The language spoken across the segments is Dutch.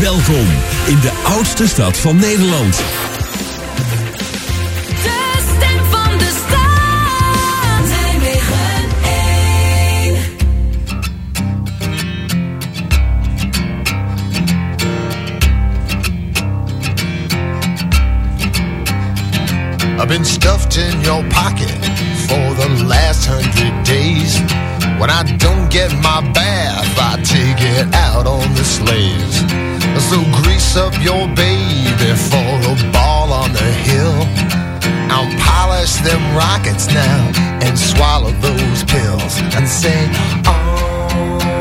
Welkom in de oudste stad van Nederland. De I've been stuffed in your pocket for the last hundred days. When I don't get my bath, I take it out on the slaves. So grease up your baby for a ball on the hill. I'll polish them rockets now and swallow those pills and say, oh.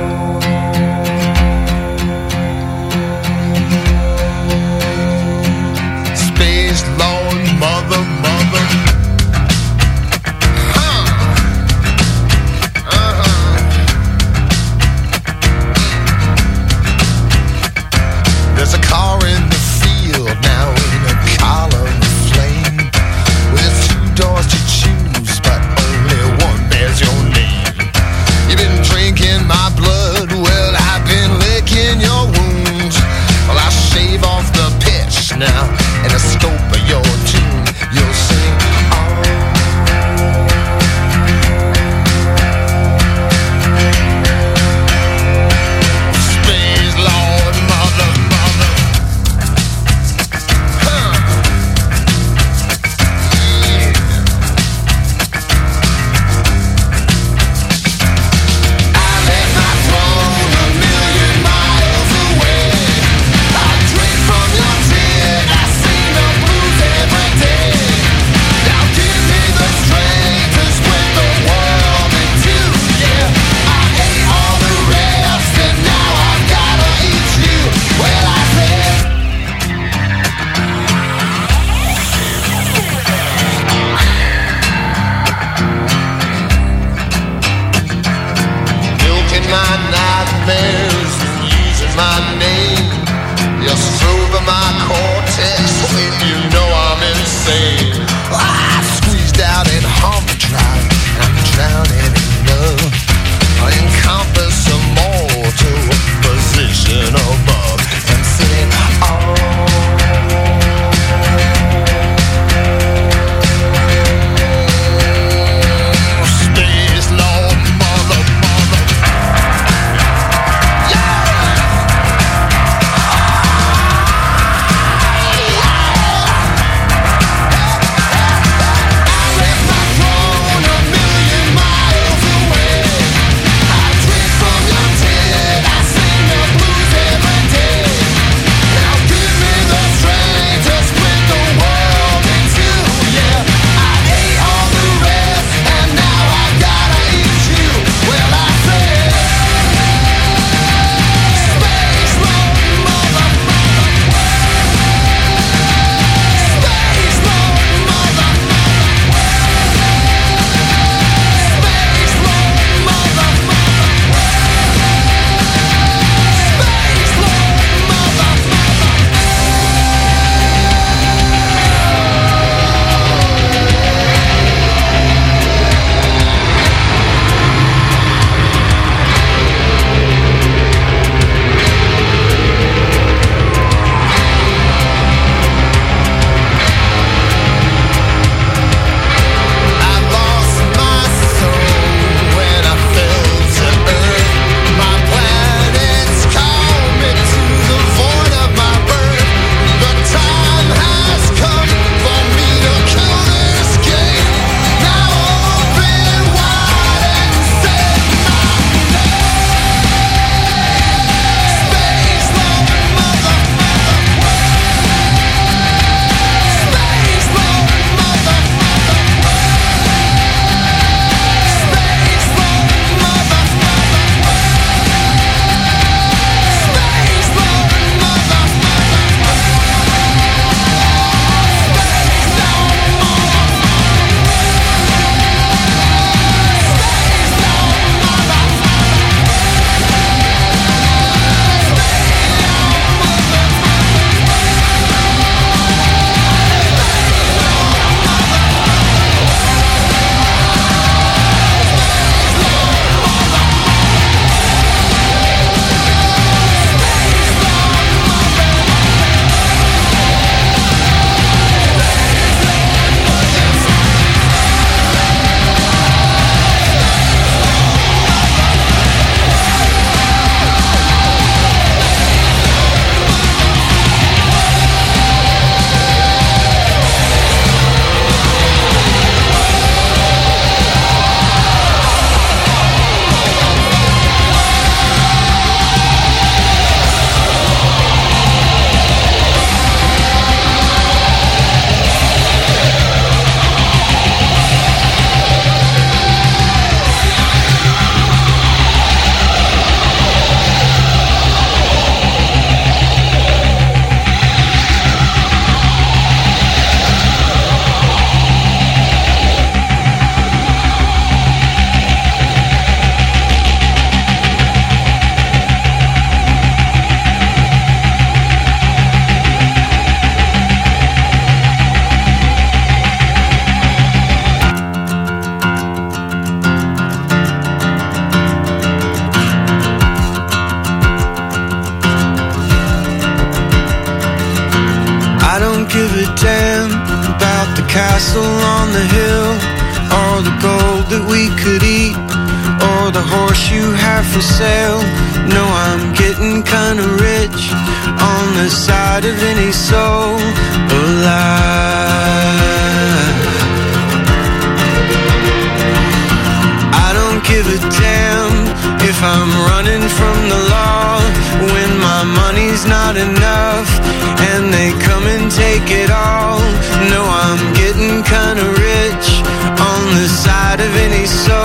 All. No, I'm getting kinda rich on the side of any soul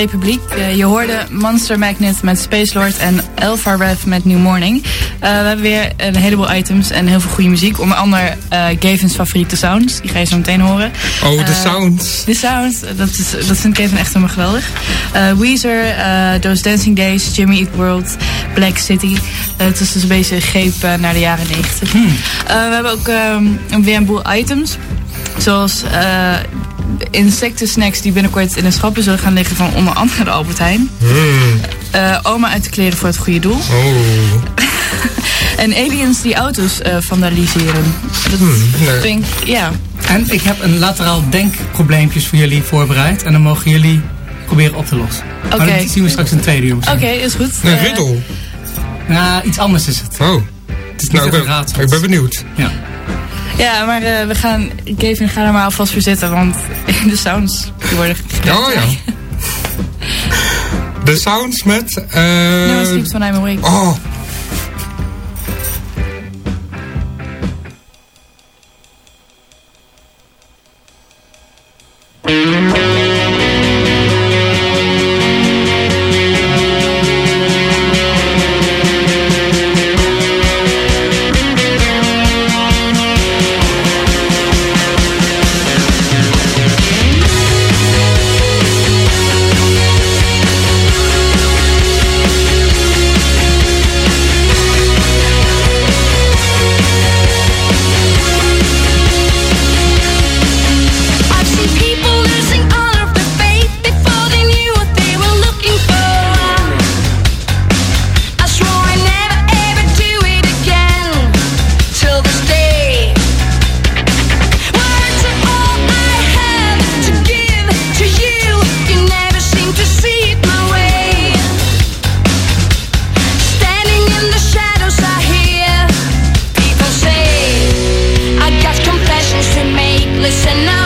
de Bananenrepubliek. Eh, je hoorde Monster Magnet met Space Lord en Alpha Rev met New Morning. Eh, we hebben weer een heleboel items en heel veel goede muziek. Onder andere eh Gavin's favoriete sounds. Die ga je zo meteen horen. Oh, de sounds. De sounds, dat, is, dat vind Gavin echt helemaal geweldig. Weezer, Those Dancing Days, Jimmy Eat World, Black City. Het is dus een beetje een greep naar de jaren 90. Hmm. We hebben ook ehm, weer een boel items. Zoals insecten snacks die binnenkort in de schappen zullen gaan liggen van onder andere de Albert Heijn. Eh, oma uit de kleren voor het goede doel. Oh. En aliens die auto's eh, vandaliseren. Dat nee. vind ik, ja. En ik heb een lateraal denkprobleempjes voor jullie voorbereid. En dan mogen jullie proberen op te lossen. Maar Oké. dat zien we straks in het tweede uur Oké, is goed. Een Eh, riddle. Nou, iets anders is het. Oh. Het is niet Nou, ik ben, ik ben benieuwd. Ja. Ja, maar eh, we gaan, Kevin, ga er maar alvast voor zitten, want de sounds die worden geknipt. Oh ja. De sounds met... eh No sleeps when I'm awake. oh. wish and I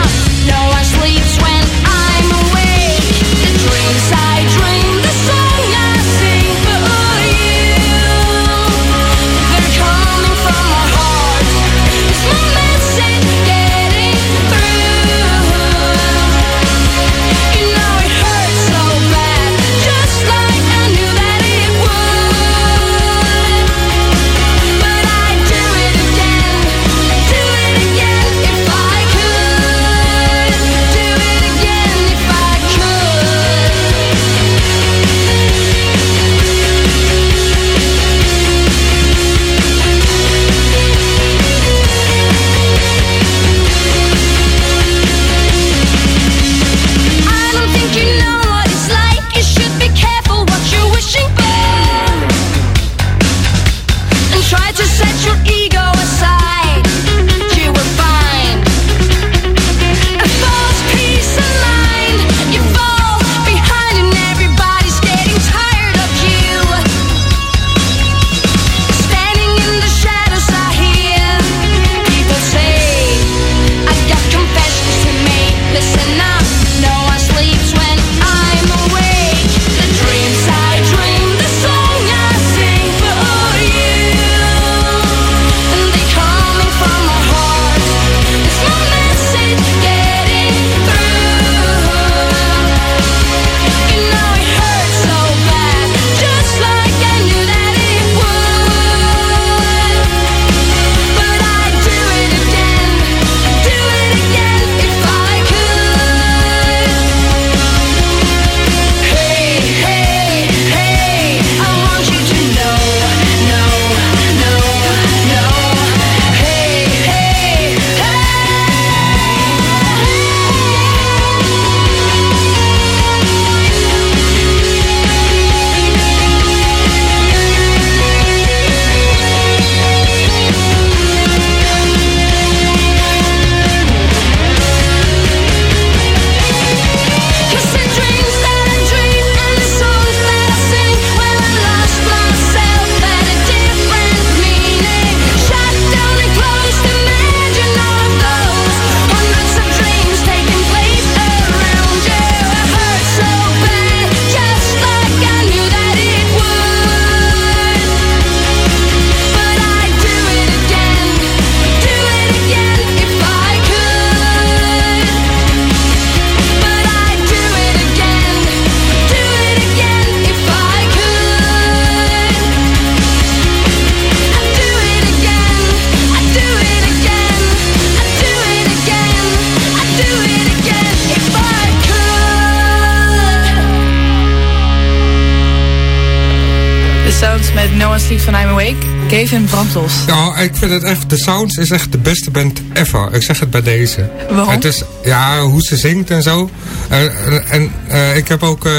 vind het echt, de Sounds is echt de beste band ever. Ik zeg het bij deze. Waarom? Het is, ja, hoe ze zingt en zo. Eh, en eh, ik heb ook eh,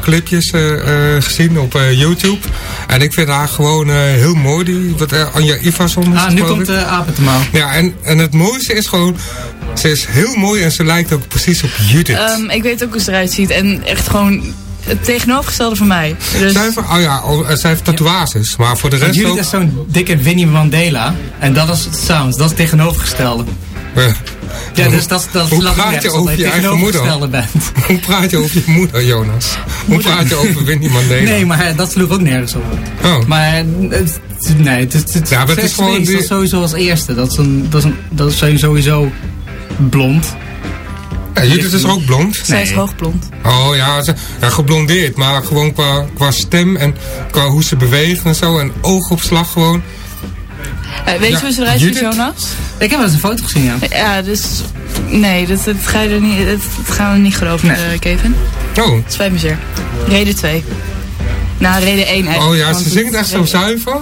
clipjes eh, eh, gezien op eh, YouTube. En ik vind haar gewoon eh, heel mooi, die, wat eh, Anja Iverson is Ah, nu komt de apen te mouw. Ja, en, en het mooiste is gewoon, ze is heel mooi en ze lijkt ook precies op Judith. Ehm, ik weet ook hoe ze eruit ziet. En echt gewoon het tegenovergestelde van mij. Dus, Zij heeft, oh ja, oh, zij heeft tatoeages, maar voor de rest Judith ook... is zo'n dikke Winnie Mandela. En dat is het sound. Dat is het tegenovergestelde. eh, Ja, dus dat, dat Hoe praat je over dat je eigen moeder? tegenovergestelde bent. hoe praat je over je moeder, Jonas? Hoe praat je over Winnie Mandela? Nee, maar dat sloeg ook nergens op. Oh. Maar eh, het, nee, het, het, het, Ja, maar het is gewoon die- dat is sowieso als eerste. Dat is, een, dat is, een, dat is sowieso blond. Ja, Judith is ook blond. zij is hoogblond. Oh ja, ze, ja, geblondeerd, maar gewoon qua, qua stem en qua hoe ze beweegt en zo. En oogopslag gewoon. Eh, weet Ja, je hoe ze eruit ziet? Jonas? Ik heb wel eens een foto gezien, ja. Ja, dus... Nee, dat, dat, ga je er niet, dat, dat gaan we niet geloven, Nee. eh, Kevin. Oh, spijt me zeer. Reden 2. Nou, reden 1 eigenlijk. oh ja, ze zingt echt zo zuiver.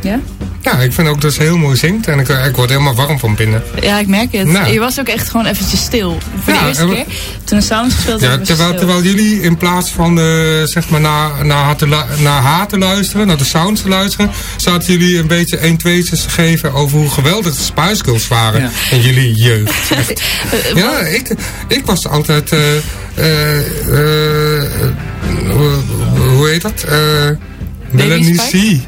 Ja? Ja, ik vind ook dat ze heel mooi zingt. En ik, ik word helemaal warm van binnen. Ja, ik merk het. Nou. Je was ook echt gewoon eventjes stil. Voor Ja, de eerste keer. Toen de sound gespeeld Ja, terwijl, stil. terwijl jullie in plaats van eh, zeg maar naar, naar, haar te naar haar te luisteren, naar de sounds te luisteren, zaten jullie een beetje 1 2'tjes te geven over hoe geweldig de Spice Girls waren Ja. in jullie jeugd. Echt. Eh, Ja, ik, ik was altijd. eh eh eh, hoe, heet dat? Eh Melanie? C.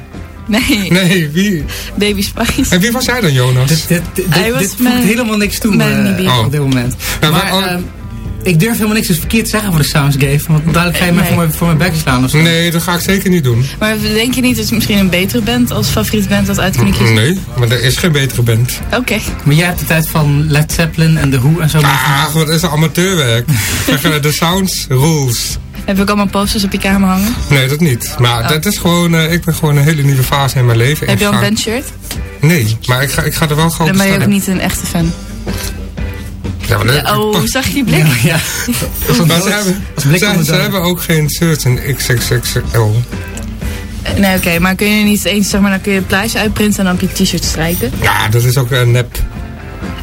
Nee, Nee, wie? Baby Spice. En wie was jij dan, Jonas? Dit, dit, dit, Hij dit, was dit voegt met- helemaal niks toe een bier. op dit moment. Ja, maar maar- oh. eh, ik durf helemaal niks verkeerd te zeggen voor de Soundscape. Want duidelijk ga je me Nee. voor mijn, voor mijn bek slaan of zo. Nee, dat ga ik zeker niet doen. Maar denk je niet dat je misschien een betere band als favoriete band had uit kunnen kiezen? Nee, maar er is geen betere band. Oké. Maar jij hebt de tijd van Led Zeppelin en The Who en zo. Ah, wat is een amateurwerk. De sounds rules. Heb ik allemaal posters op je kamer hangen? Nee, dat niet. Maar Oh. dat is gewoon, eh, ik ben gewoon een hele nieuwe fase in mijn leven Heb je al een bandshirt? Nee, maar ik ga, ik ga er wel gewoon Dan ben je ook niet een echte fan. Ja, maar dat- Oh, zag je die blik? ja. maar ze hebben, blik ze, hebben ook geen shirts in XXXL. Nee, oké, maar kun je niet eens, zeg maar, dan kun je een plaatje uitprinten en dan op je t-shirt strijken? Ja, dat is ook een nep.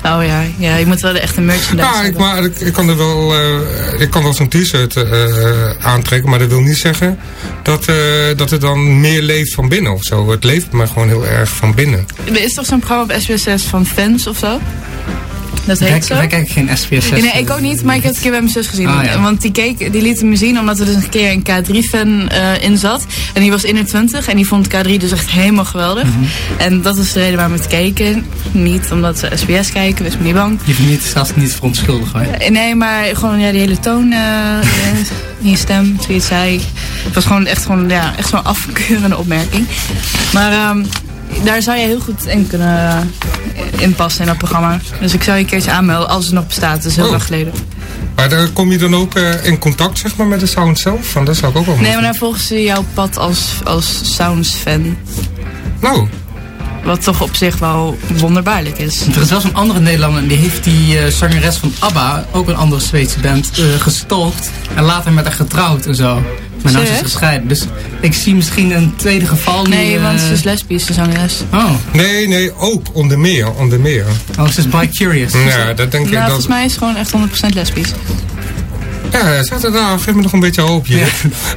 Oh ja, ja, je moet wel de echte merchandise Ja, ik, maar ik, ik kan er wel, eh, ik kan wel zo'n t-shirt eh, aantrekken, maar dat wil niet zeggen dat, eh, dat het dan meer leeft van binnen of zo. Het leeft maar gewoon heel erg van binnen. Er is toch zo'n programma op SBS6 van fans of zo? Dat heet Kijk, zo? wij kijken geen SBS6. Nee, ik ook niet, maar ik heb het een keer bij mijn zus gezien. Ah, ja. Want die, keek, die liet me zien omdat er dus een keer een K3-fan eh in zat. En die was 21 en die vond K3 dus echt helemaal geweldig. Mhm. En dat is de reden waarom we het keken. Niet omdat ze SBS kijken, wees me niet bang. Je vindt niet, zelfs niet verontschuldigd hoor. Eh, Nee, maar gewoon ja, die hele toon eh, in je stem, het zei. Het was gewoon echt, gewoon, ja, echt zo'n afkeurende opmerking. Maar ehm, daar zou je heel goed in kunnen eh, inpassen in dat programma. Dus ik zou je een keertje aanmelden als het nog bestaat. Dat is heel Oh. lang geleden. Maar daar kom je dan ook eh, in contact zeg maar, met de sound zelf? Want dat zou ik ook wel Nee, maar dan volgen ze jouw pad als, als Sounds-fan. Nou, Wat toch op zich wel wonderbaarlijk is. Er is wel zo'n andere Nederlander en die heeft die eh, zangeres van ABBA, ook een andere Zweedse band, eh gestalkt. En later met haar getrouwd en zo. Maar nou is ze Serieus? gescheiden. Dus ik zie misschien een tweede geval. Nee, want eh, ze is lesbisch, de zangeres. Oh, nee, nee, ook onder meer, onder meer. oh ze is bi-curious. Ja, dat denk ik. Nou, dat, volgens mij is ze gewoon echt 100% lesbisch. Ja, zet het nou, geef me nog een beetje hoop hier. Ja.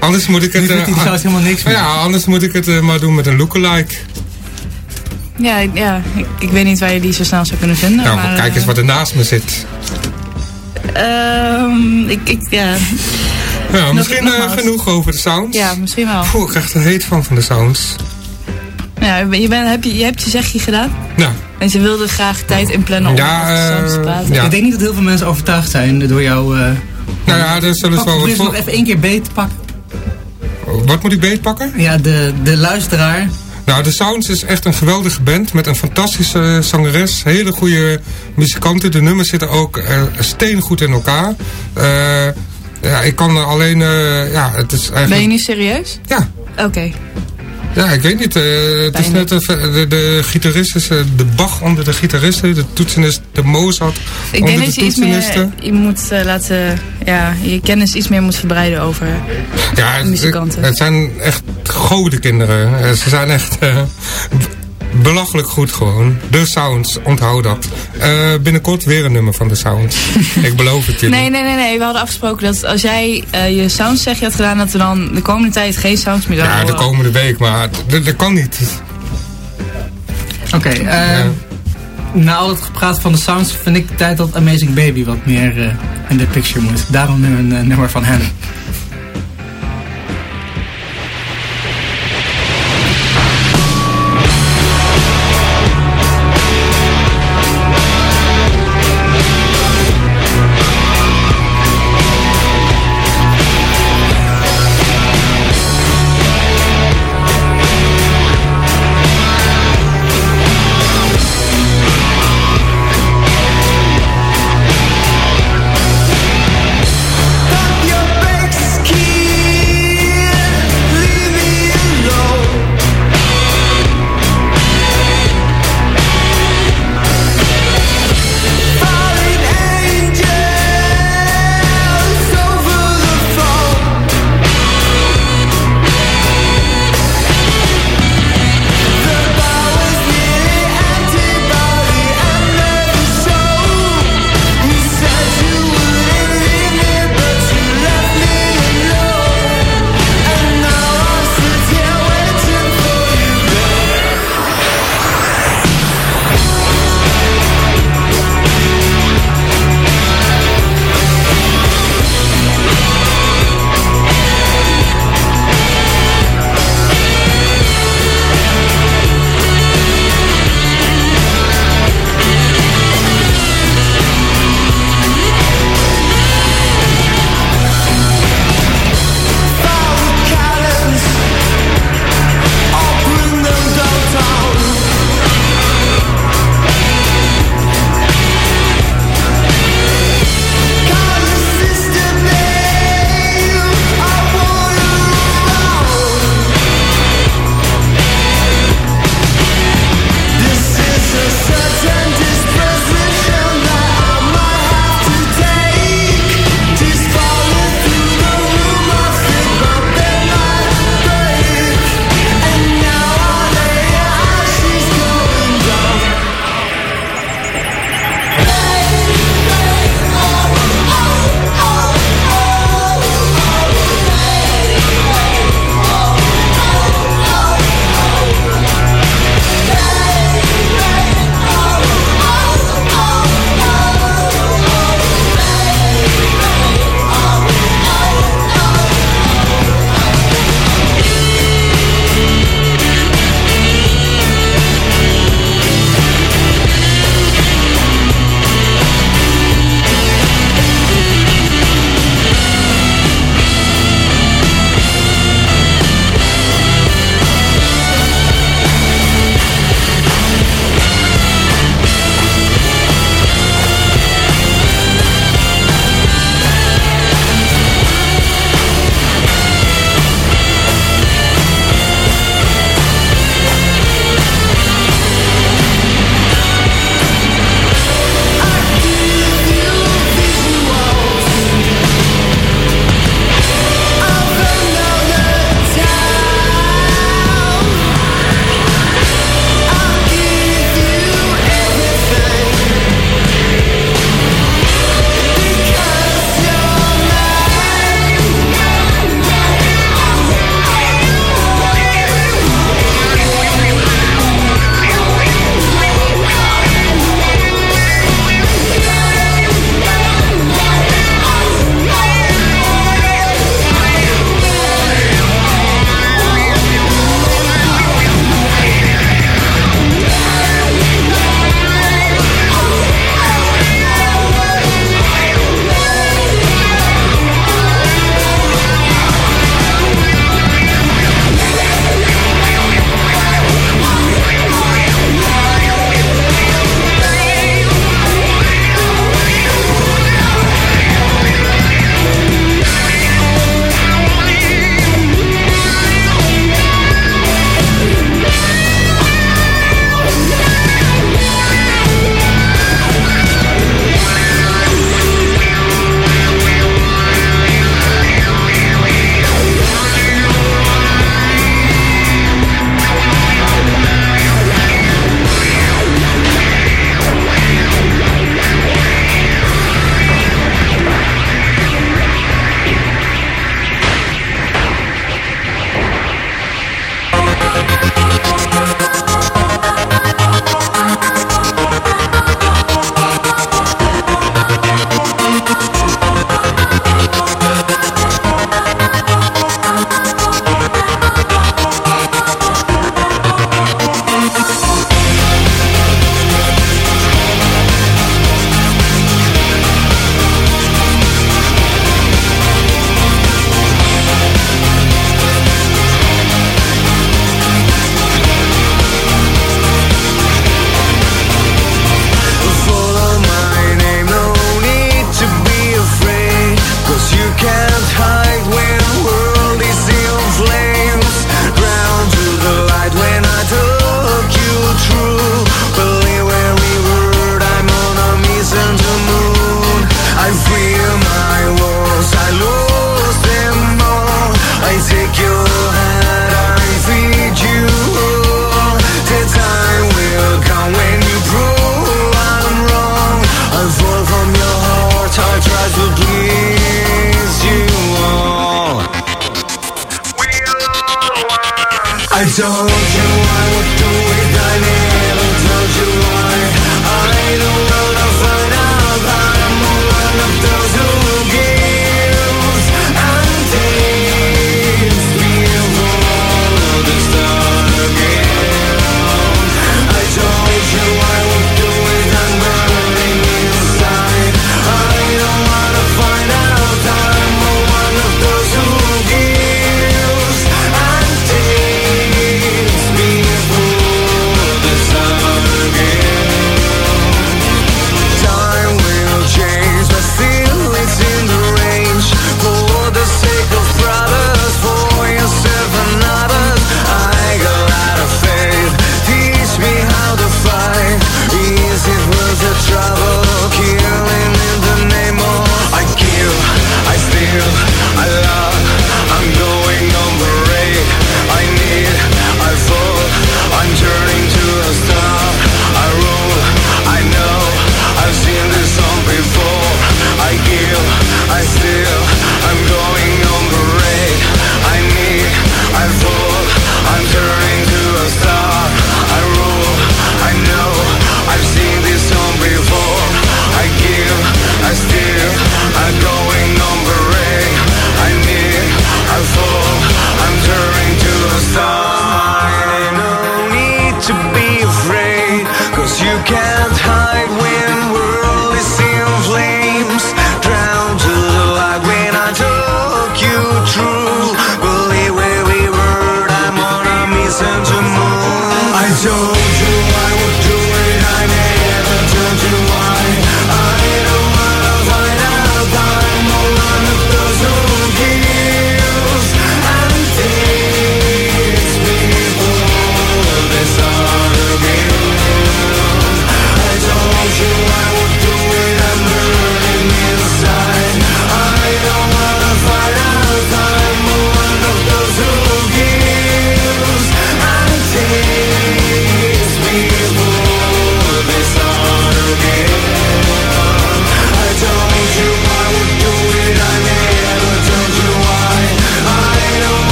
Anders moet ik het... Eh, er trouwens helemaal niks meer. ja, anders moet ik het eh, maar doen met een lookalike. Ja, ja ik, ik weet niet waar je die zo snel zou kunnen vinden. Nou, maar, kijk eens eh, wat er naast me zit. Ehm, ik, ik, ja. Ja, misschien eh, genoeg over de sounds. ja, misschien wel. Poeh, ik krijg er heet van, van de sounds. Ja, je, bent, heb je, je hebt je zegje gedaan. Nou, En ze wilden graag tijd inplannen om Ja, over de sounds te eh, praten. ja. Ik denk niet dat heel veel mensen overtuigd zijn door jou. eh nou ja, daar zullen ze wel probeer nog voor... even één keer beet pakken. Wat moet ik beetpakken? Ja, de, de luisteraar. Nou, de Sounds is echt een geweldige band met een fantastische zangeres. Hele goede muzikanten. De nummers zitten ook uh, steengoed in elkaar. Eh, ja, ik kan er alleen... eh, ja, het is eigenlijk... Ben je nu serieus? Ja, Oké. Ja, ik weet niet. eh, het is net of, de, de gitarist is eh, de Bach onder de gitaristen. De toetsenist de Mozart Ik onder denk de dat je iets meer, je moet laten, ja, je kennis iets meer moet verbreiden over. Ja, het, muzikanten. het zijn echt goede kinderen. Ze zijn echt belachelijk goed gewoon. De Sounds, onthoud dat. Eh, binnenkort weer een nummer van de Sounds. ik beloof het jullie. Nee, nee, nee, nee. We hadden afgesproken dat als jij eh, je sounds zeg je had gedaan, dat we dan de komende tijd geen sounds meer Ja, de komende week, maar dat kan niet. Oké, eh, na al het gepraat van de sounds vind ik het tijd dat Amazing Baby wat meer eh, in de picture moet. Daarom nu een nummer van hen.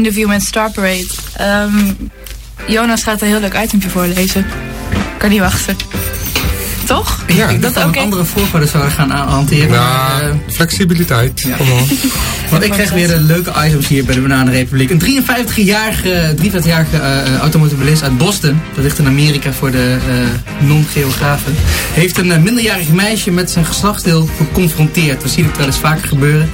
Interview met Star Parade. Ehm, Jonas gaat een heel leuk itempje voorlezen. Kan niet wachten. Toch? Ja. Ik dacht dat oké. we andere voorwaarden zouden gaan hanteren. maar, Nou, eh, flexibiliteit. Ja. Want ik krijg weer leuke items hier bij de Bananenrepubliek. Een 53-jarige 53 eh, automobilist uit Boston, dat ligt in Amerika voor de eh, non-geografen, heeft een eh, minderjarig meisje met zijn geslachtsdeel geconfronteerd. We zien het wel eens vaker gebeuren.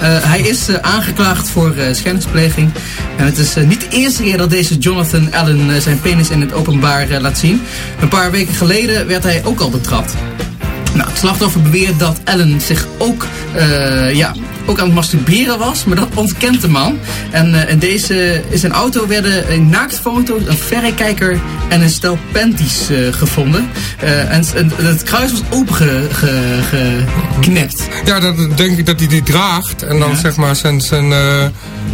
Eh, hij is aangeklaagd voor schendingspleging. En het is niet de eerste keer dat deze Jonathan Allen zijn penis in het openbaar laat zien. Een paar weken geleden werd hij ook al betrapt. Nou, het slachtoffer beweert dat Ellen zich ook, ja, ook aan het masturberen was, maar dat ontkent de man. En eh, in, deze, in zijn auto werden een naaktfoto's, een verrekijker en een stel panties eh, gevonden. Eh, en, en het kruis was opengeknipt. Ja, dan denk ik dat hij die draagt. En dan Ja. zeg maar zijn, zijn, eh,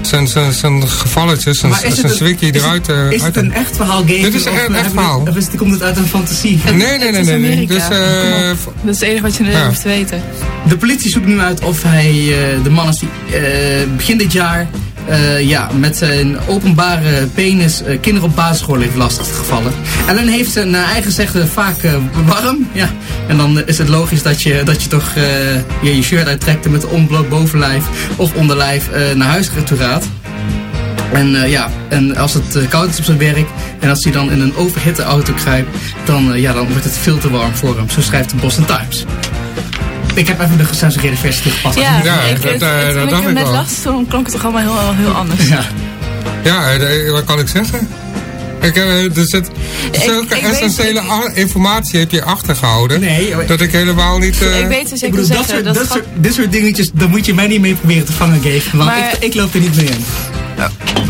zijn, zijn, zijn gevalletjes, zijn, is zijn zwikkie is het- eruit. eh, Is het uit- een echt verhaal, Gabe? Dit is een of, echt eh, verhaal. Of is het, komt het uit een fantasie? Nee, nee, nee, is nee. Dus, eh, Dat is het enige wat je Ja. hoeft te weten. De politie zoekt nu uit of hij eh, de man is die eh, begin dit jaar eh, ja, met zijn openbare penis eh, kinderen op basisschool heeft lastiggevallen. Ellen heeft zijn eh, eigen zeggen vaak warm. Ja. En dan is het logisch dat je, dat je toch je, je shirt uittrekt en met onbloot bovenlijf of onderlijf naar huis toe gaat. En ja, en als het koud is op zijn werk en als hij dan in een overhitte auto kruipt, dan, ja, dan wordt het veel te warm voor hem. Zo schrijft de Boston Times. Ik heb even de gecensureerde versie teruggepast. Ja, Ja, ik, dat, het- eh, het- dat toen ik dacht hem ik net wel. las, toen klonk het toch allemaal heel, heel anders. Ja. ja, eh, wat kan ik zeggen? Ik, eh, er zit zulke essentiële informatie heb je achtergehouden. Nee, maar- dat ik helemaal niet... eh, Ik weet dus Ik zeker bedoel, dat zeggen soort, dat dat soort, dit soort dingetjes, daar moet je mij niet mee proberen te vangen, Gave. Want Maar- ik, ik loop er niet mee in.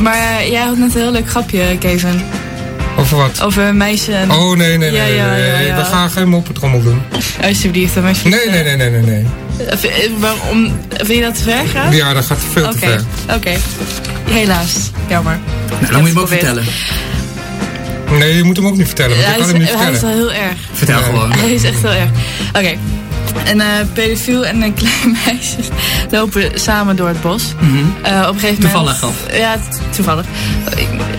Maar eh, jij had net een heel leuk grapje, Kevin. Over wat? Over een meisje en... Oh, nee, nee, nee. Ja, nee, ja, nee, ja, nee. ja. We gaan geen moppetrommel doen. Alsjeblieft, dan meisje. Nee, nee, nee, nee, nee. nee. Eh, Waarom? Vind je dat te ver gaan? Ja, dat gaat veel te Oké, ver. oké. Helaas. Jammer. Nou, dan moet je me ook vertellen. Nee, je moet hem ook niet vertellen, want Ja, ik hij, kan is, hem niet hij is wel vertellen. heel erg. Vertel Nee. gewoon. Hij is echt heel erg. Oké. Een eh pedofiel en een klein meisje lopen samen door het bos. Eh, op een gegeven Toevallig moment... of? Ja, toevallig.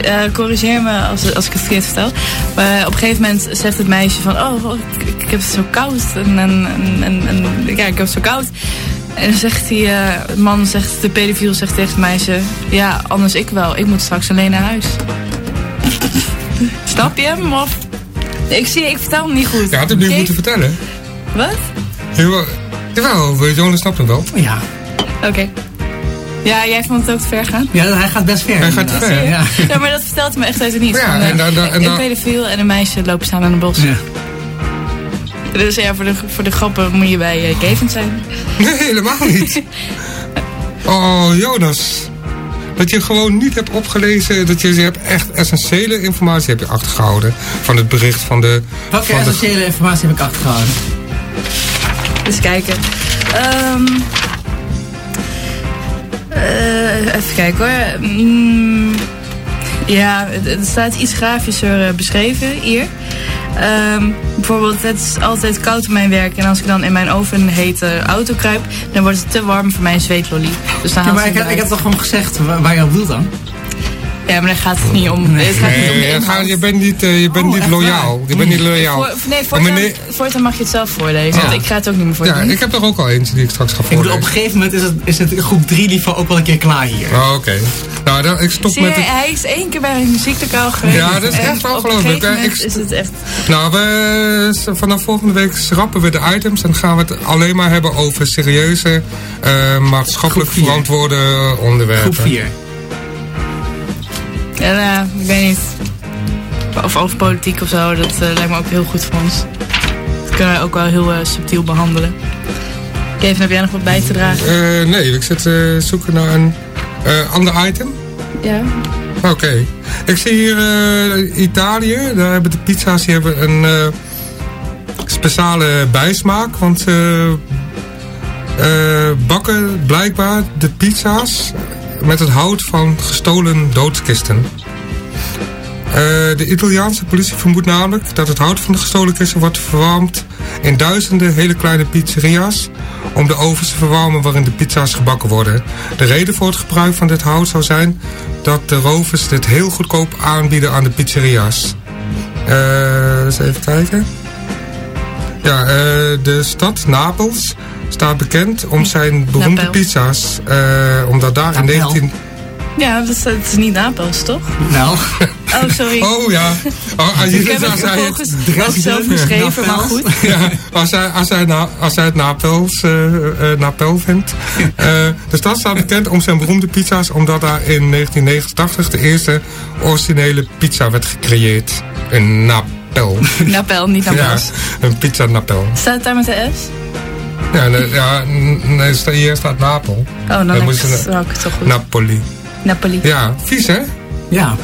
Eh, corrigeer me als, als ik het verkeerd vertel. Maar op een gegeven moment zegt het meisje van... Oh, oh, ik, ik heb het zo koud. En, en, en, en, en- ja, ik heb het zo koud. En dan zegt die man, zegt, de pedofiel zegt tegen het meisje... Ja, anders ik wel. Ik moet straks alleen naar huis. Snap je hem? Of... Ik zie, ik vertel hem niet goed. Je had hem niet Oké? moeten vertellen. Wat? Jawel, jawel Jonas snapt hem wel. Ja. Oké. Ja, jij vond het ook te ver gaan? ja, hij gaat best ver. Hij gaat inderdaad. ver. Ja. Ja, maar dat vertelt me echt uit het niets. Ja, Van, eh, en dan- dan- en een dan- pedofiel en een meisje lopen samen in een bos. Ja. Dus ja, voor de, voor de grappen moet je bij eh, Kevin zijn. Nee, helemaal niet. Oh, Jonas. Dat je gewoon niet hebt opgelezen, dat je, je hebt echt essentiële informatie heb je achtergehouden. Van het bericht van de... Welke van de essentiële informatie heb ik achtergehouden? Dus kijken. Ehm eh, even kijken hoor. Mm, ja, het, staat iets grafischer eh, beschreven hier. Ehm, bijvoorbeeld, het is altijd koud op mijn werk. En als ik dan in mijn oven hete auto kruip, dan wordt het te warm voor mijn zweetlolly. Dus dan Ja, maar ik, ik heb toch gewoon gezegd waar, waar je op doelt dan? Ja, maar daar gaat het niet om. Het gaat niet om de inhoud. je bent niet, eh, je bent Oh, niet loyaal. Je bent niet loyaal. Voor, nee, voortaan, meneer- voortaan mag je het zelf voorlezen. Ja. Want ik ga het ook niet meer Ja, voorlezen. ik heb er ook al eentje die ik straks ga Ik bedoel, op een voorlezen. gegeven moment is het, is het groep 3 niveau ook wel een keer klaar hier. Oh, oké. Nou, dan, ik stop Zie je, met het... hij is één keer bij een muzieklokaal geweest. Ja, dat is echt hè. moment Ik- is het echt... Nou, we, vanaf volgende week schrappen we de items en gaan we het alleen maar hebben over serieuze, eh, maatschappelijk verantwoorde onderwerpen. Groep 4. Ja, nou, ik weet niet. Of over politiek of zo, dat eh, lijkt me ook heel goed voor ons. Dat kunnen we ook wel heel eh, subtiel behandelen. Kevin, heb jij nog wat bij te dragen? Eh, nee, ik zit eh, zoeken naar een eh, ander item. Ja. Oké. Ik zie hier eh, Italië. Daar hebben de pizza's die hebben een eh, speciale bijsmaak. Want ze eh, bakken blijkbaar de pizza's met het hout van gestolen doodskisten. Eh, de Italiaanse politie vermoedt namelijk dat het hout van de gestolen kisten wordt verwarmd in duizenden hele kleine pizzeria's om de ovens te verwarmen waarin de pizza's gebakken worden. De reden voor het gebruik van dit hout zou zijn dat de rovers dit heel goedkoop aanbieden aan de pizzeria's. Eh, eens even kijken. Ja, eh, de stad Napels staat bekend om zijn beroemde Napel. pizza's. eh, omdat daar in Napel. 19... Ja, dat is, dat is niet Napels, toch? Nou, Oh, sorry. Oh ja. Oh, als je ik heb als het hij het- vervolgens ook zelf geschreven, maar goed. Ja, als hij, als hij, na, als hij het Napels, eh, eh, Napel vindt. Eh, de stad staat bekend om zijn beroemde pizza's, omdat daar in 1989 de eerste originele pizza werd gecreëerd. In Napel. Napel, niet Ja, Napels. een pizza Napel. Staat het daar met de S? Ja, ja nee, sta- hier staat Napel. Oh, dan Dan ik dan ik het toch goed. Napoli. Napoli. Ja, vies hè? ja.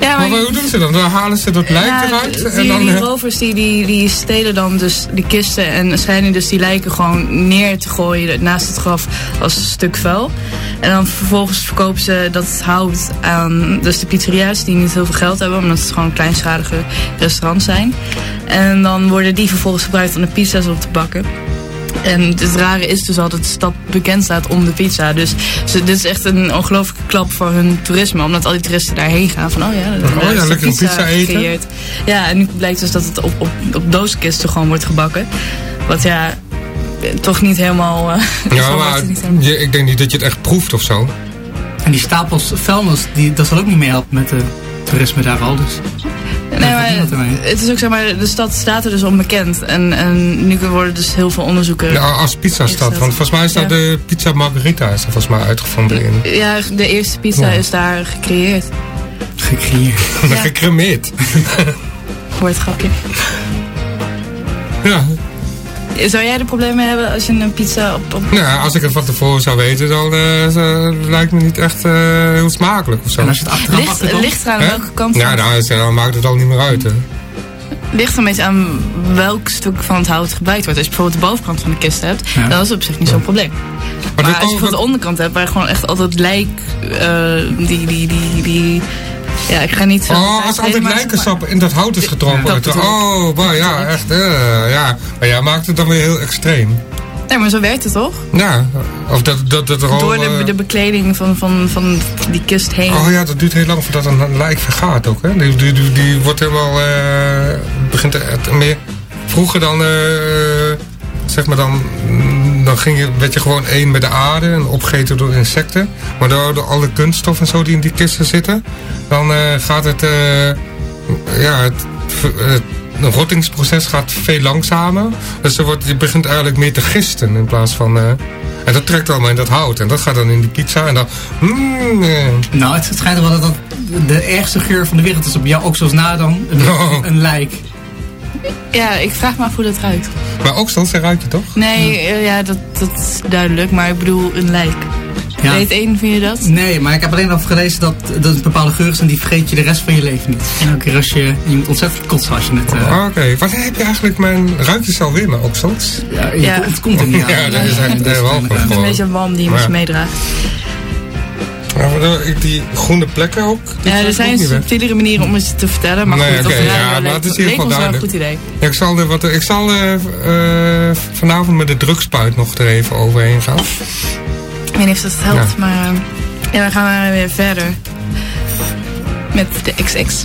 Ja, Maar hoe doen ze dat? Dan halen ze dat lijk Ja, eruit die, en dan... die rovers die, die, die stelen dan dus die kisten en schijnen dus die lijken gewoon neer te gooien naast het graf als een stuk vuil. En dan vervolgens verkopen ze dat hout aan dus de pizzeria's die niet heel veel geld hebben, omdat het gewoon kleinschalige restaurants zijn. En dan worden die vervolgens gebruikt om de pizza's op te bakken. En het rare is dus al dat de stad bekend staat om de pizza. Dus ze, dit is echt een ongelooflijke klap voor hun toerisme. Omdat al die toeristen daarheen gaan van, oh ja, daar Oh ja, lekker een pizza eten. gecreëerd. Ja, en nu blijkt dus dat het op, op, op dooskisten gewoon wordt gebakken. Wat ja, toch niet helemaal... eh, Ja, maar het niet helemaal- je, ik denk niet dat je het echt proeft of zo. En die stapels vuilnis, die, dat zal ook niet meer helpen met de toerisme daar al. Dus. Nee, maar het is ook zeg maar, de stad staat er dus onbekend. En, en nu worden dus heel veel onderzoeken... Ja, als pizzastad. Want volgens mij is dat ja. de pizza margarita is er volgens mij uitgevonden in. Ja, de eerste pizza Ja. is daar gecreëerd. Gecreëerd. Ja. Gecremeerd. Woordgrapje. Ja. Zou jij er problemen mee hebben als je een pizza op... op... Nou, ja, als ik het van tevoren zou weten, dan eh, zo- lijkt me niet echt eh, heel smakelijk of zo. En als je het achteraf Ligt, achterkomt, ligt er aan Hè? welke kant Ja, van- dan, maakt het al niet meer uit. Hè. ligt er een beetje aan welk stuk van het hout gebruikt wordt. Als je bijvoorbeeld de bovenkant van de kist hebt, Ja. dan is het op zich niet zo'n probleem. Maar, als je bijvoorbeeld de onderkant hebt, waar gewoon echt altijd lijk, eh, die, die, die, die, ja, ik ga niet zo... Oh, als altijd lijkensap in dat hout is ik. oh, maar ja, echt. eh, ja. Maar jij maakt het dan weer heel extreem. Nee, maar zo werkt het toch? Ja, of dat, dat, dat er al... Door de, eh, de bekleding van, van, van die kist heen. Oh ja, dat duurt heel lang voordat een lijk vergaat ook. Hè? Die, die, die, die wordt helemaal. eh begint er meer. Vroeger dan. eh, zeg maar dan. Dan ging je, werd je gewoon één met de aarde en opgegeten door insecten. Maar door, alle kunststof en zo die in die kisten zitten. Dan eh, gaat het. eh, ja, het. een rottingsproces gaat veel langzamer. Dus er wordt, je begint eigenlijk meer te gisten in plaats van. eh, en dat trekt allemaal in dat hout. En dat gaat dan in die pizza. En dan. mm, eh, Nou, het schijnt wel dat dat de ergste geur van de wereld is op jou, ook zoals na dan, een, Oh. een lijk. Ja, ik vraag me af hoe dat ruikt. Maar ook soms ruik je toch? Nee, eh, ja, dat, dat is duidelijk. Maar ik bedoel, een lijk. Ja. Weet één, vind je dat? Nee, maar ik heb alleen al gelezen dat, dat een bepaalde geur is en die vergeet je de rest van je leven niet. En elke keer als je, je moet ontzettend kotsen als je het... eh, Ah, Oké, wat heb je eigenlijk mijn ruikjes alweer met oksels? ja, Ja. Het komt er niet aan. Ja, dat is wel. Een beetje een walm die je met meedraagt. Ja, maar die groene plekken ook. Ja, er zijn subtielere manieren om het te vertellen. Maar Nee, goed, radio ja, maar het is in ieder geval een goed idee. Ja, ik zal, er wat, ik zal eh, eh, vanavond met de drugspuit nog er even overheen gaan. Ik weet niet of dat helpt, maar... eh, ja, dan gaan we weer verder. Met de XX.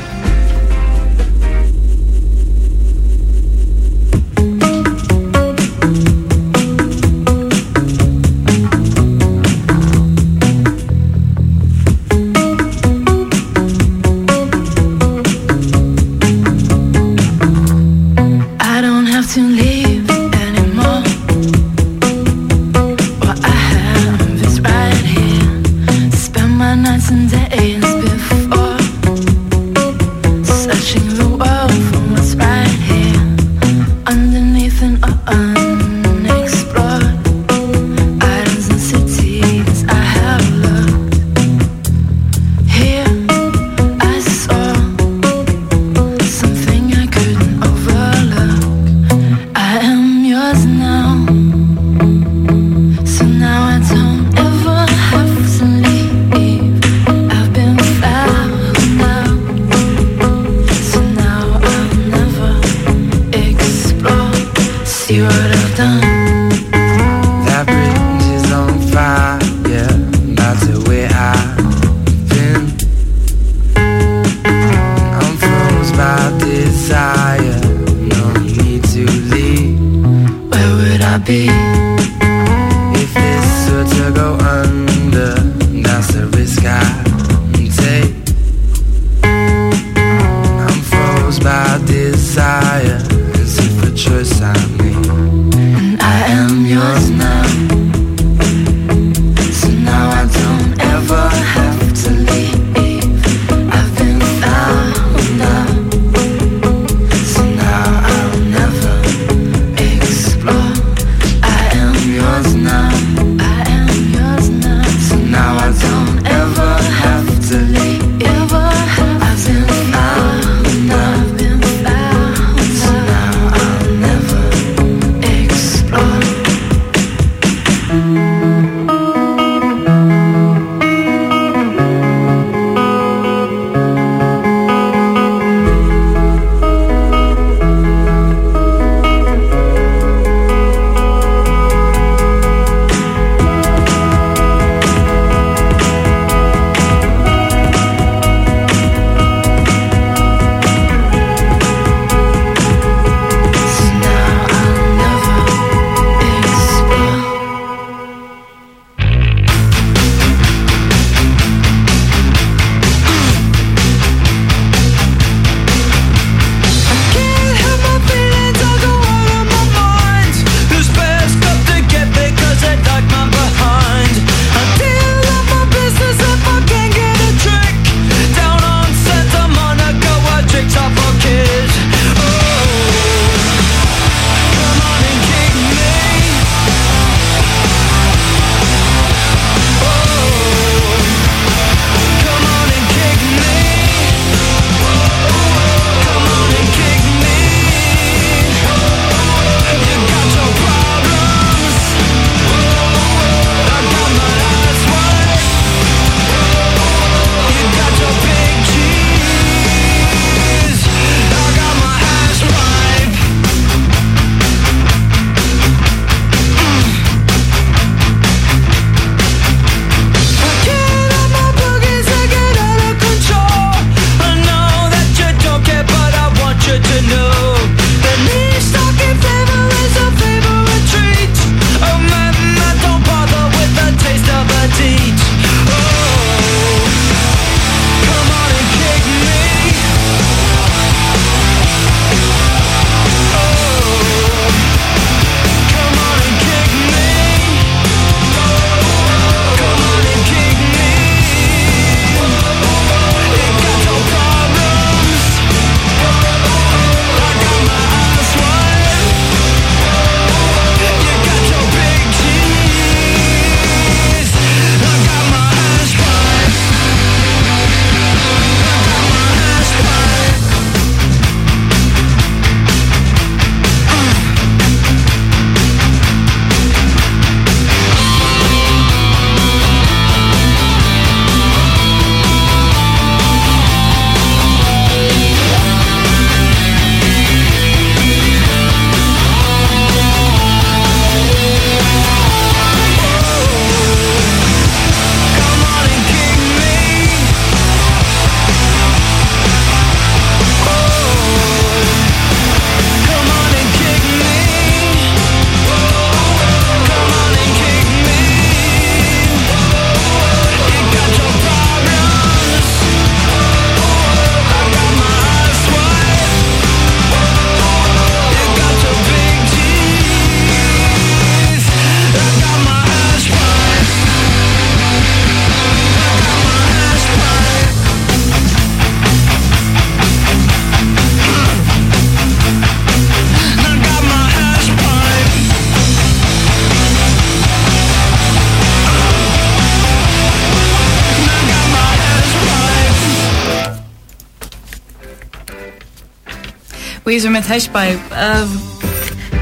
met hashpipe. Ehm,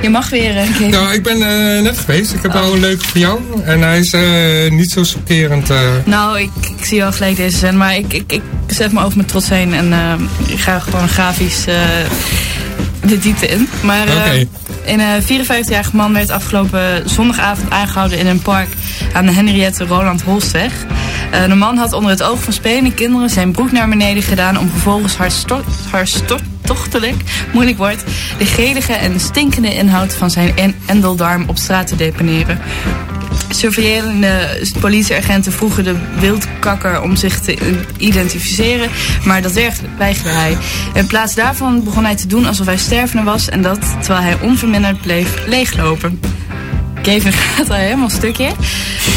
je mag weer eh, een. Nou, ik ben eh, net geweest. Ik heb al oh. een leuke voor jou. En hij is eh, niet zo chockerend. Nou, ik, ik, zie wel gelijk deze zijn. Maar ik, ik, ik zet me over mijn trots heen. En ik ga gewoon grafisch de diepte in. Maar een 54-jarige man werd afgelopen zondagavond aangehouden in een park aan de Henriette Roland Holstweg. Uh, de man had onder het oog van spelende kinderen zijn broek naar beneden gedaan om vervolgens hardstort, hardstort, achterdochtelijk moeilijk wordt de gelige en stinkende inhoud van zijn endeldarm op straat te deponeren. Surveillerende politieagenten vroegen de wildkakker om zich te identificeren, maar dat weigerde hij. In plaats daarvan begon hij te doen alsof hij stervende was en dat terwijl hij onverminderd bleef leeglopen. Kevin gaat al helemaal stuk hier.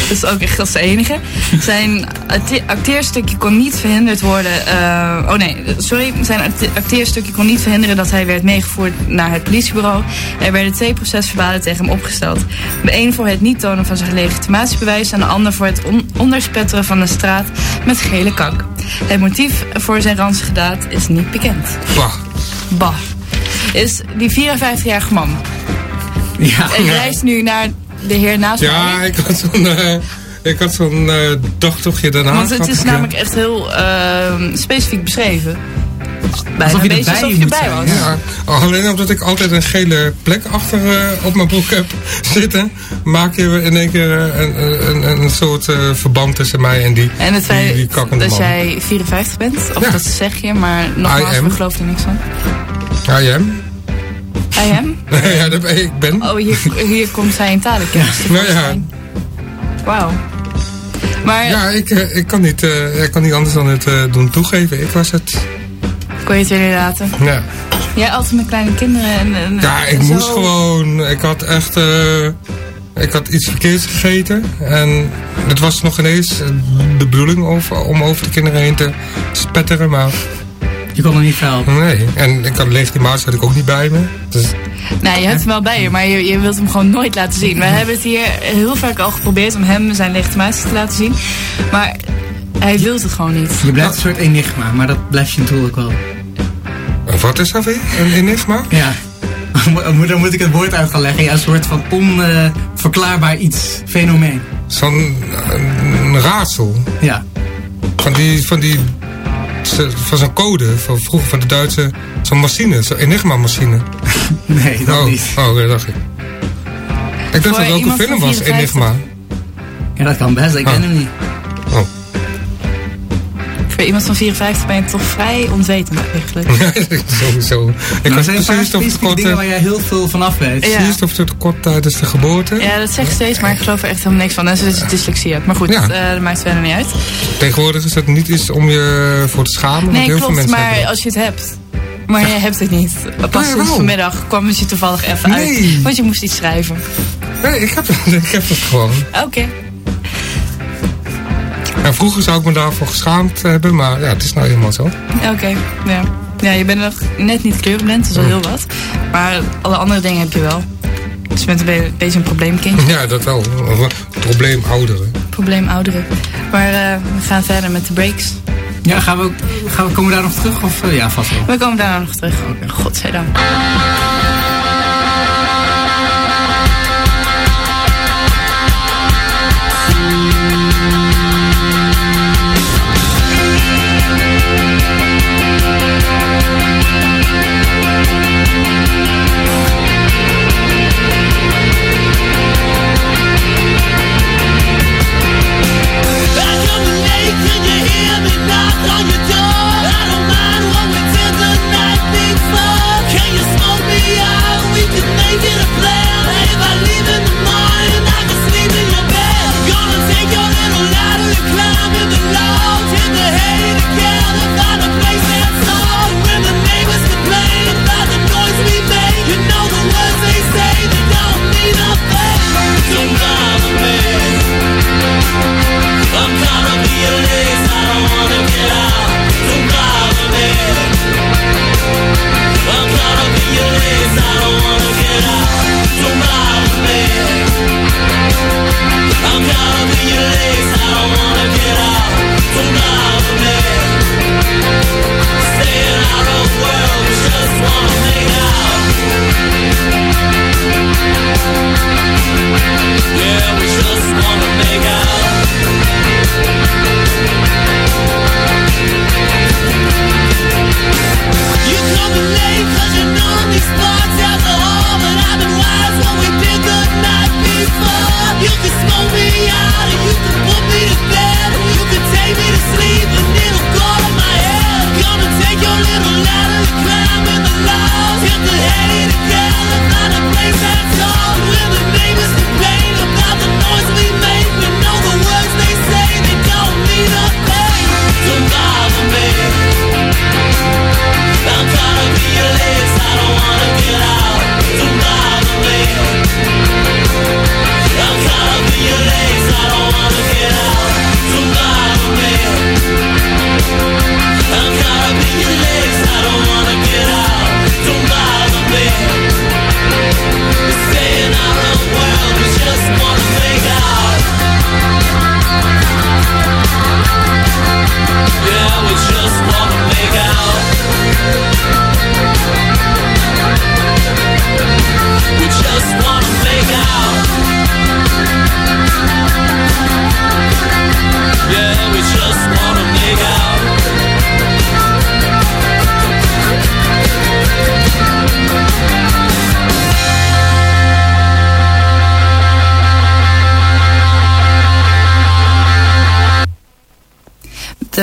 Dat is ook echt als de enige. Zijn acte- acteerstukje kon niet verhinderd worden. eh, oh nee, sorry. Zijn acte- acteerstukje kon niet verhinderen dat hij werd meegevoerd naar het politiebureau. Er werden twee procesverbalen tegen hem opgesteld. De een voor het niet tonen van zijn legitimatiebewijs en de ander voor het on- onderspetteren van de straat met gele kak. Het motief voor zijn ranzige daad is niet bekend. Bah. Bah. Is die 54-jarige man. Ja. Ik reis nu naar de heer naast mij. Ja, ik had zo'n eh, ik had zo'n eh, dagtochtje daarna. Want het is ik, namelijk echt heel ehm, specifiek beschreven. Bijna Alsof je een beetje erbij alsof je moet erbij was. Ja, alleen omdat ik altijd een gele plek achter eh, op mijn broek heb zitten, maak je in één keer eh, een, een, een, een soort eh, verband tussen mij en die, En het die, feit die kakkende dat man. jij 54 bent, of Ja. dat zeg je, maar nogmaals, I am. we geloven er niks van. I am. I am? ja, dat ben ik ben. Oh, hier, hier komt zij in talenkennis Nou ja. Wauw. Maar ja ik, eh, ik, kan niet, eh, ik kan niet anders dan het eh, doen toegeven. Ik was het. kon je het weer niet laten? Ja, Jij altijd met kleine kinderen en... en ja ik moest gewoon. Ik had echt. ik had iets verkeerds gegeten. En het was nog ineens de bedoeling over, om over de kinderen heen te spetteren. Maar Je kon er niet veel. nee. En ik had legitimatie had ik ook niet bij me. Dus Nee, je hebt hem wel bij je, maar je, je wilt hem gewoon nooit laten zien. We hebben het hier heel vaak al geprobeerd om hem zijn legitimatie te laten zien. Maar hij wil het gewoon niet. Je blijft een soort enigma, maar dat blijft je natuurlijk wel. wat is dat weer? Een enigma? Ja. Dan moet ik het woord uit gaan leggen. Ja, een soort van onverklaarbaar iets. Fenomeen. Zo'n een raadsel. Ja. Van die, van die, van zo'n code, van vroeger van de Duitse, zo'n machine, zo'n enigma-machine. Nee, dat Oh, niet. oh, dat dacht ik. Ik dacht Voor dat het ook een film was, 54. Enigma. Ja, dat kan best. Ik Ah. ken hem niet. Voor iemand van 54 ben je toch vrij onwetend eigenlijk. Sowieso. Ik zijn een paar dingen waar jij heel veel van af weet. Ja. precies op tekort tijdens de geboorte. Ja, dat zeg je steeds, maar ik geloof er echt helemaal niks van. En ze is dyslexie hebt. Maar goed, Ja. eh, dat maakt verder niet uit. Tegenwoordig is het niet iets om je voor te schamen, Nee, heel veel klopt, mensen maar hebben dat. als je het hebt. Maar je hebt het niet. Pas vanmiddag kwam het je toevallig even Nee. uit. Want je moest iets schrijven. Nee, ik heb, ik heb het gewoon. Oké. En vroeger zou ik me daarvoor geschaamd hebben, maar ja, het is nou helemaal zo. Oké, ja. Ja, je bent nog net niet kleurblind, dat is wel heel wat. Maar alle andere dingen heb je wel. Dus je bent een be- beetje een probleemkindje. Ja, dat wel. Probleem ouderen. Probleem ouderen. Maar eh, we gaan verder met de breaks. Ja, gaan we, ook- gaan we, komen we daar nog terug? Of, eh, ja, vast wel. We komen daarna nog terug. Godzijdank.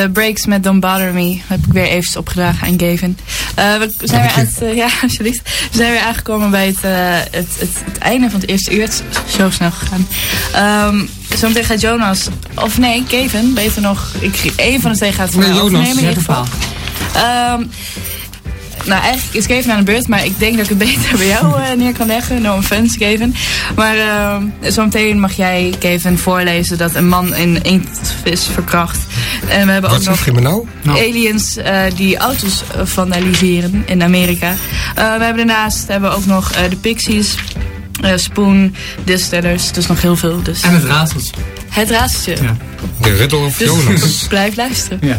De breaks met Don't Bother Me heb ik weer eventjes opgedragen aan Gavin. Eh, we zijn weer aan het, eh, ja, alsjeblieft. We zijn weer aangekomen bij het, eh, het, het, het einde van het eerste uur. Het is zo snel gegaan. Ehm zometeen gaat Jonas, of nee, Gavin, beter nog. Ik, één van de twee gaat het Nee, Jonas. overnemen nou, eigenlijk is Kevin aan de beurt, maar ik denk dat ik het beter bij jou eh, neer kan leggen. No offense, Kevin. Maar ehm zometeen mag jij, Kevin, voorlezen dat een man een inktvis verkracht. En we hebben Wat ook nog nou? Nou. aliens eh, die auto's eh, vandaliseren in Amerika. Eh, we hebben daarnaast hebben we ook nog eh, de Pixies. eh, Spoon, Distillers, dus nog heel veel. Dus En het raadseltje. het raadseltje. Ja. De Riddle of Dus Jonas. blijf luisteren. Ja.